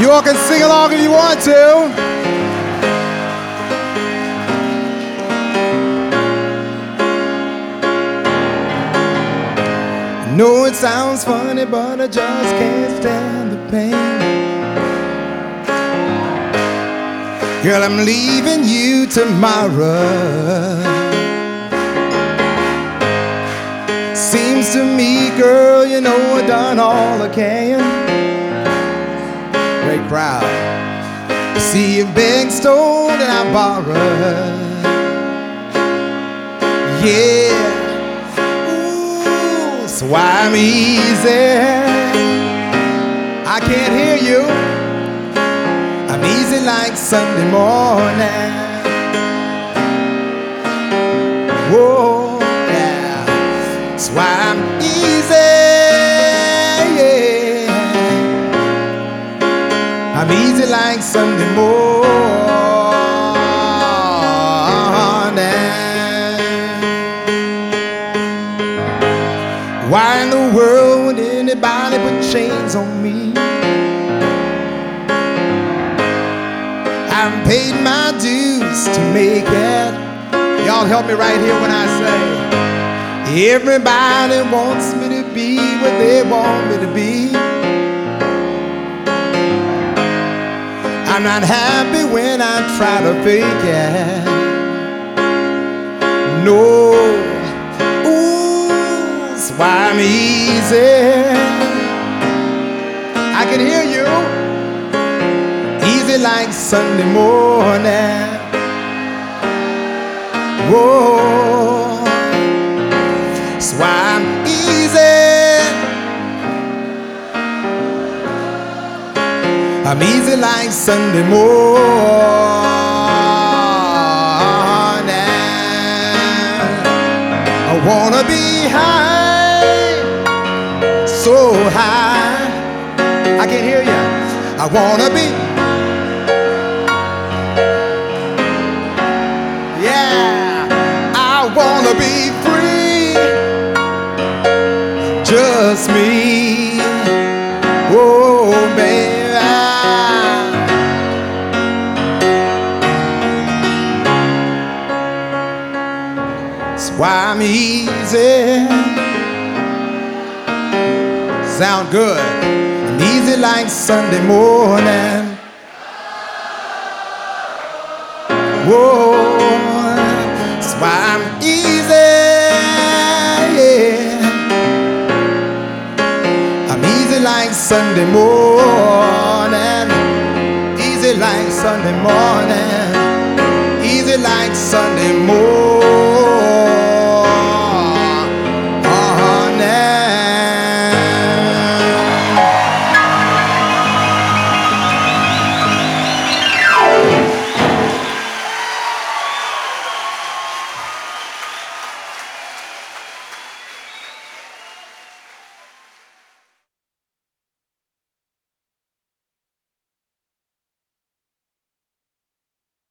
You all can sing along if you want to. know it sounds funny, but I just can't stand the pain. Girl, I'm leaving you tomorrow. Seems to me, girl, you know I've done all I can. Great crowd. See you big stone and I borrow. Yeah. Ooh, so I'm easy. I can't hear you. I'm easy like Sunday morning. I'm easy like Sunday morning. Why in the world would anybody put chains on me? I've paid my dues to make it. Y'all help me right here when I say, everybody wants me to be what they want me to be. I'm not happy when I try to fake it. No, ooh, why I'm easy. I can hear you easy like Sunday morning. Whoa, I'm easy like Sunday morning. I wanna be high, so high. I can hear you. I wanna be. Yeah, I wanna be free. Just me. why I'm easy. Sound good. I'm easy like Sunday morning. Whoa, that's why I'm easy. Yeah. I'm easy like Sunday morning. Easy like Sunday morning. Easy like Sunday morning.